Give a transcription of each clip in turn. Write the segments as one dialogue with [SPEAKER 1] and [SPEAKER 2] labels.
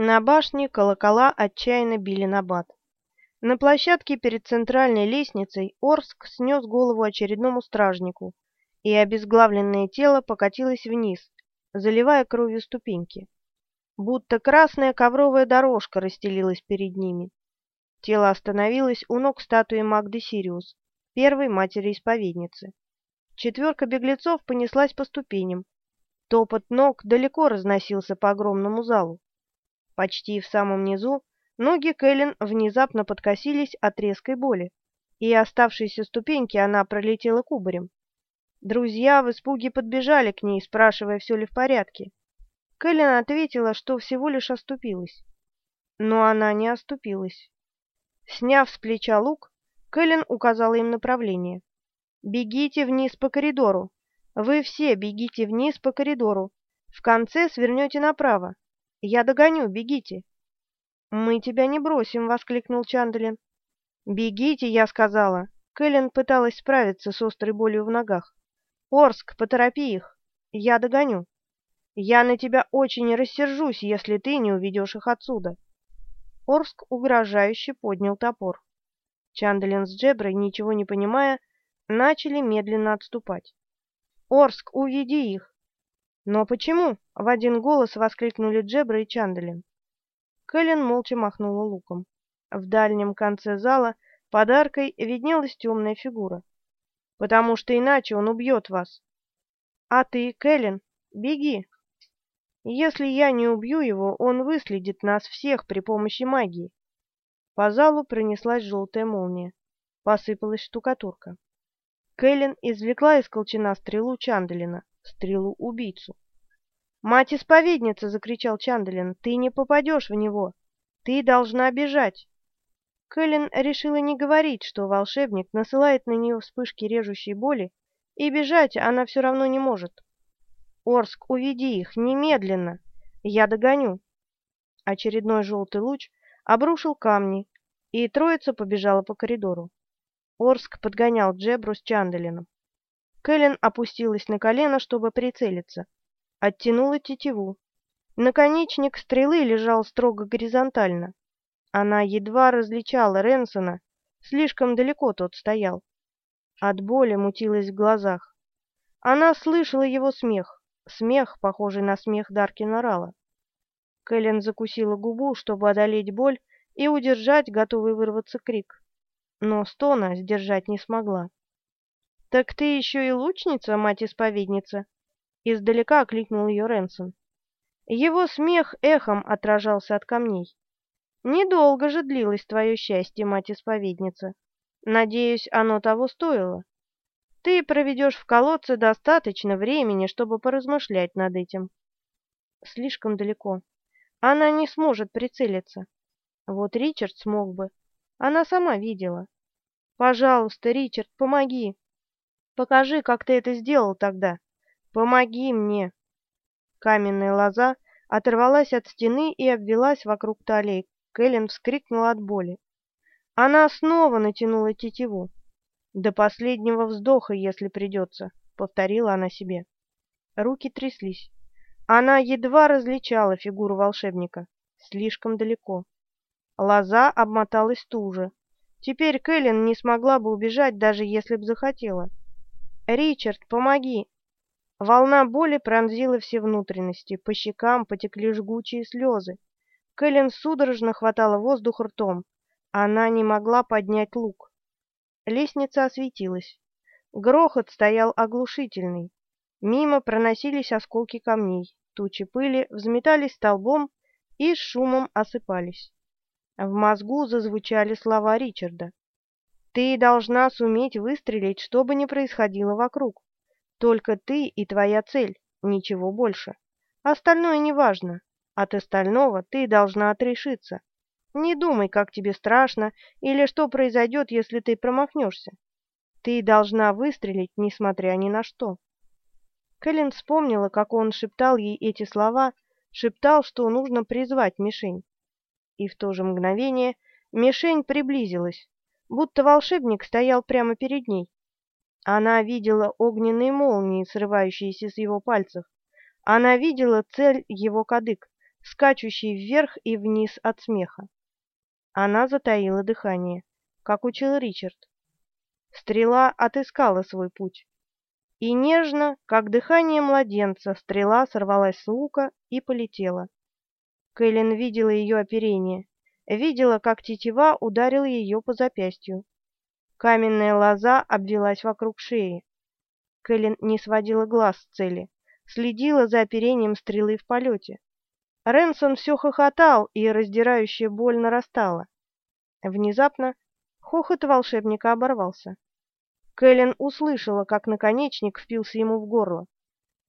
[SPEAKER 1] На башне колокола отчаянно били набат. На площадке перед центральной лестницей Орск снес голову очередному стражнику, и обезглавленное тело покатилось вниз, заливая кровью ступеньки. Будто красная ковровая дорожка расстелилась перед ними. Тело остановилось у ног статуи Магды Сириус, первой матери-исповедницы. Четверка беглецов понеслась по ступеням. Топот ног далеко разносился по огромному залу. Почти в самом низу ноги Кэлен внезапно подкосились от резкой боли, и оставшиеся ступеньки она пролетела кубарем. Друзья в испуге подбежали к ней, спрашивая, все ли в порядке. Кэлен ответила, что всего лишь оступилась. Но она не оступилась. Сняв с плеча лук, Кэлен указала им направление. «Бегите вниз по коридору. Вы все бегите вниз по коридору. В конце свернете направо. Я догоню, бегите. Мы тебя не бросим, воскликнул Чандлин. Бегите, я сказала. Кэлен пыталась справиться с острой болью в ногах. Орск, поторопи их. Я догоню. Я на тебя очень рассержусь, если ты не уведешь их отсюда. Орск угрожающе поднял топор. Чандлин с Джеброй, ничего не понимая, начали медленно отступать. «Орск, уведи их! «Но почему?» — в один голос воскликнули Джебра и Чандалин. Кэлен молча махнула луком. В дальнем конце зала под аркой виднелась темная фигура. «Потому что иначе он убьет вас». «А ты, Кэлен, беги!» «Если я не убью его, он выследит нас всех при помощи магии». По залу пронеслась желтая молния. Посыпалась штукатурка. Кэлен извлекла из колчана стрелу Чандалина стрелу-убийцу. «Мать-исповедница!» — закричал Чандалин. «Ты не попадешь в него! Ты должна бежать!» Кэлен решила не говорить, что волшебник насылает на нее вспышки режущей боли, и бежать она все равно не может. «Орск, уведи их! Немедленно! Я догоню!» Очередной желтый луч обрушил камни, и троица побежала по коридору. Орск подгонял Джебру с Чандалином. Кэлен опустилась на колено, чтобы прицелиться. Оттянула тетиву. Наконечник стрелы лежал строго горизонтально. Она едва различала Ренсона, слишком далеко тот стоял. От боли мутилась в глазах. Она слышала его смех, смех, похожий на смех Даркина Рала. Кэлен закусила губу, чтобы одолеть боль и удержать готовый вырваться крик. Но стона сдержать не смогла. «Так ты еще и лучница, мать-исповедница?» Издалека окликнул ее Ренсон. Его смех эхом отражался от камней. «Недолго же длилось твое счастье, мать-исповедница. Надеюсь, оно того стоило. Ты проведешь в колодце достаточно времени, чтобы поразмышлять над этим». Слишком далеко. Она не сможет прицелиться. Вот Ричард смог бы. Она сама видела. «Пожалуйста, Ричард, помоги!» Покажи, как ты это сделал тогда. Помоги мне. Каменная лоза оторвалась от стены и обвелась вокруг талии. Кэлен вскрикнула от боли. Она снова натянула тетиву. До последнего вздоха, если придется, повторила она себе. Руки тряслись. Она едва различала фигуру волшебника. Слишком далеко. Лоза обмоталась туже. Теперь Кэлен не смогла бы убежать, даже если б захотела. «Ричард, помоги!» Волна боли пронзила все внутренности, по щекам потекли жгучие слезы. Кэлен судорожно хватала воздух ртом. Она не могла поднять лук. Лестница осветилась. Грохот стоял оглушительный. Мимо проносились осколки камней, тучи пыли взметались столбом и с шумом осыпались. В мозгу зазвучали слова Ричарда. Ты должна суметь выстрелить, что бы ни происходило вокруг. Только ты и твоя цель, ничего больше. Остальное не важно. От остального ты должна отрешиться. Не думай, как тебе страшно или что произойдет, если ты промахнешься. Ты должна выстрелить, несмотря ни на что. Кэлен вспомнила, как он шептал ей эти слова, шептал, что нужно призвать мишень. И в то же мгновение мишень приблизилась, будто волшебник стоял прямо перед ней. Она видела огненные молнии, срывающиеся с его пальцев. Она видела цель его кадык, скачущий вверх и вниз от смеха. Она затаила дыхание, как учил Ричард. Стрела отыскала свой путь. И нежно, как дыхание младенца, стрела сорвалась с лука и полетела. Кэлен видела ее оперение, видела, как тетива ударила ее по запястью. Каменная лоза обвелась вокруг шеи. Кэлен не сводила глаз с цели, следила за оперением стрелы в полете. Ренсон все хохотал, и раздирающая боль нарастала. Внезапно хохот волшебника оборвался. Кэлен услышала, как наконечник впился ему в горло.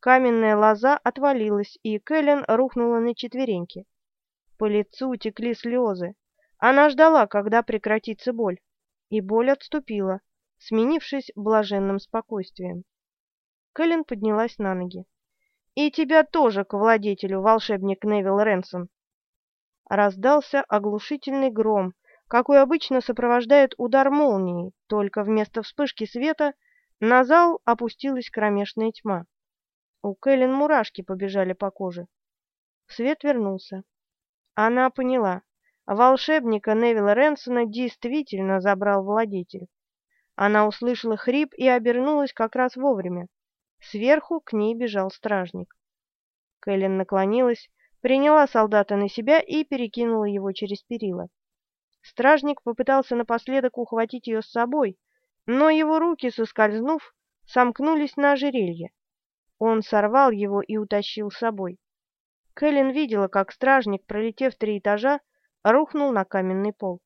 [SPEAKER 1] Каменная лоза отвалилась, и Кэлен рухнула на четвереньки. По лицу текли слезы. Она ждала, когда прекратится боль, и боль отступила, сменившись блаженным спокойствием. Кэлен поднялась на ноги. «И тебя тоже к владетелю, волшебник Невил Ренсон!» Раздался оглушительный гром, какой обычно сопровождает удар молнии, только вместо вспышки света на зал опустилась кромешная тьма. У Кэлен мурашки побежали по коже. Свет вернулся. Она поняла, волшебника Невилла Ренсона действительно забрал владетель. Она услышала хрип и обернулась как раз вовремя. Сверху к ней бежал стражник. Кэлен наклонилась, приняла солдата на себя и перекинула его через перила. Стражник попытался напоследок ухватить ее с собой, но его руки, соскользнув, сомкнулись на ожерелье. Он сорвал его и утащил с собой. Кэлен видела, как стражник, пролетев три этажа, рухнул на каменный пол.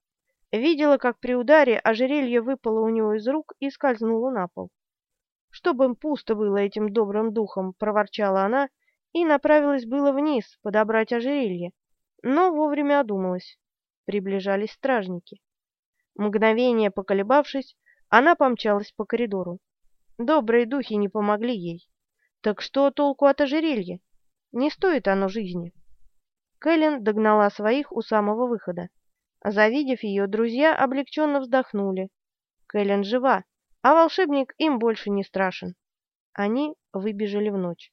[SPEAKER 1] Видела, как при ударе ожерелье выпало у него из рук и скользнуло на пол. «Чтобы им пусто было этим добрым духом», — проворчала она и направилась было вниз, подобрать ожерелье, но вовремя одумалась. Приближались стражники. Мгновение поколебавшись, она помчалась по коридору. Добрые духи не помогли ей. Так что толку от ожерелья? Не стоит оно жизни. Кэлен догнала своих у самого выхода. Завидев ее, друзья облегченно вздохнули. Кэлен жива, а волшебник им больше не страшен. Они выбежали в ночь.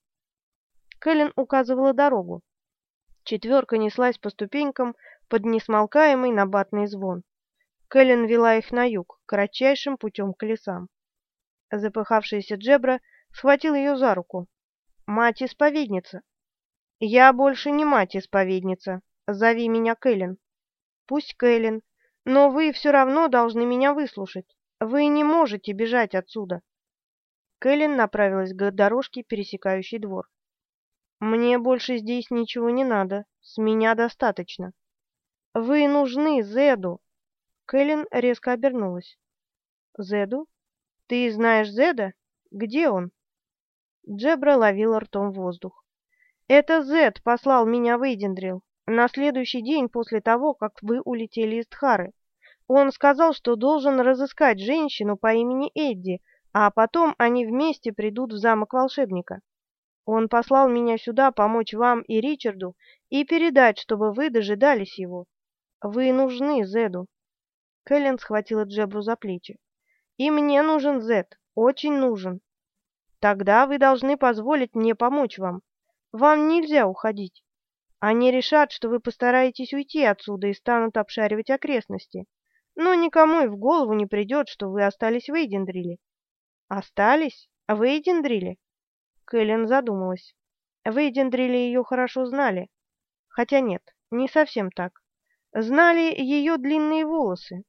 [SPEAKER 1] Кэлен указывала дорогу. Четверка неслась по ступенькам под несмолкаемый набатный звон. Кэлен вела их на юг, кратчайшим путем к лесам. Запыхавшаяся Джебра схватил ее за руку. «Мать-исповедница!» «Я больше не мать-исповедница. Зови меня Кэлен». «Пусть Кэлен, но вы все равно должны меня выслушать. Вы не можете бежать отсюда». Кэлен направилась к дорожке, пересекающей двор. «Мне больше здесь ничего не надо. С меня достаточно». «Вы нужны Зеду!» Кэлен резко обернулась. «Зеду? Ты знаешь Зеда? Где он?» Джебра ловила ртом воздух. Это Зед послал меня в Эйдендрил на следующий день после того, как вы улетели из Тхары. Он сказал, что должен разыскать женщину по имени Эдди, а потом они вместе придут в замок волшебника. Он послал меня сюда помочь вам и Ричарду и передать, чтобы вы дожидались его. Вы нужны Зеду. Кэлен схватила Джебру за плечи. И мне нужен Зед, очень нужен. Тогда вы должны позволить мне помочь вам. Вам нельзя уходить. Они решат, что вы постараетесь уйти отсюда и станут обшаривать окрестности. Но никому и в голову не придет, что вы остались в Эйдендриле. Остались? В Эйдендриле? Кэлен задумалась. В Эйдендриле ее хорошо знали. Хотя нет, не совсем так. Знали ее длинные волосы.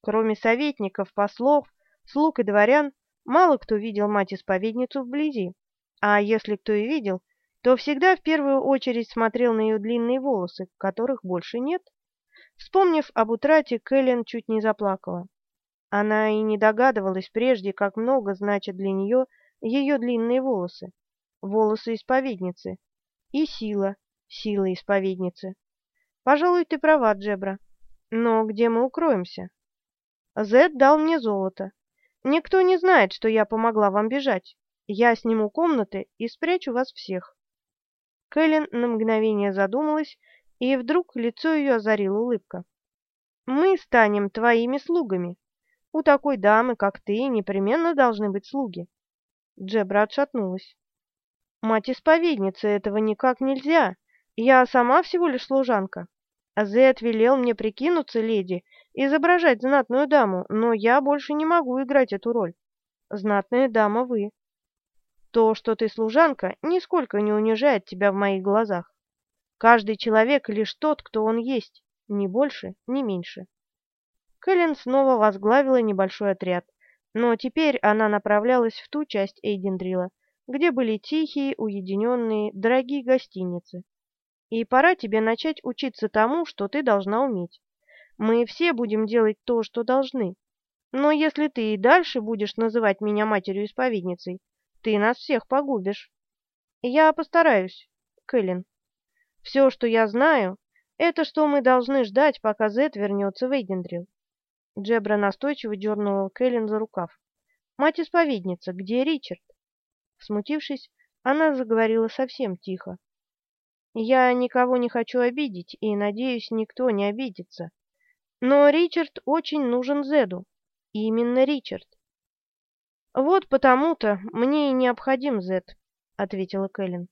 [SPEAKER 1] Кроме советников, послов, слуг и дворян, мало кто видел мать-исповедницу вблизи. А если кто и видел, то всегда в первую очередь смотрел на ее длинные волосы, которых больше нет. Вспомнив об утрате, Кэлен чуть не заплакала. Она и не догадывалась прежде, как много значат для нее ее длинные волосы, волосы исповедницы, и сила, сила исповедницы. Пожалуй, ты права, Джебра. Но где мы укроемся? Зед дал мне золото. Никто не знает, что я помогла вам бежать. Я сниму комнаты и спрячу вас всех. Кэлен на мгновение задумалась, и вдруг лицо ее озарила улыбка. «Мы станем твоими слугами. У такой дамы, как ты, непременно должны быть слуги». Джебра отшатнулась. «Мать-исповедница, этого никак нельзя. Я сама всего лишь служанка. Зет велел мне прикинуться леди, изображать знатную даму, но я больше не могу играть эту роль. Знатная дама вы. То, что ты служанка, нисколько не унижает тебя в моих глазах. Каждый человек лишь тот, кто он есть, ни больше, ни меньше. Кэлен снова возглавила небольшой отряд, но теперь она направлялась в ту часть Эйдендрила, где были тихие, уединенные, дорогие гостиницы. И пора тебе начать учиться тому, что ты должна уметь. Мы все будем делать то, что должны. Но если ты и дальше будешь называть меня матерью-исповедницей, ты нас всех погубишь. Я постараюсь, Кэлен. Все, что я знаю, это что мы должны ждать, пока Зет вернется в Эйдендрил. Джебра настойчиво дернула Кэлен за рукав. «Мать-исповедница, где Ричард?» Смутившись, она заговорила совсем тихо. «Я никого не хочу обидеть, и, надеюсь, никто не обидится. Но Ричард очень нужен Зеду. Именно Ричард. «Вот потому-то мне и необходим Зет», — ответила Кэлен.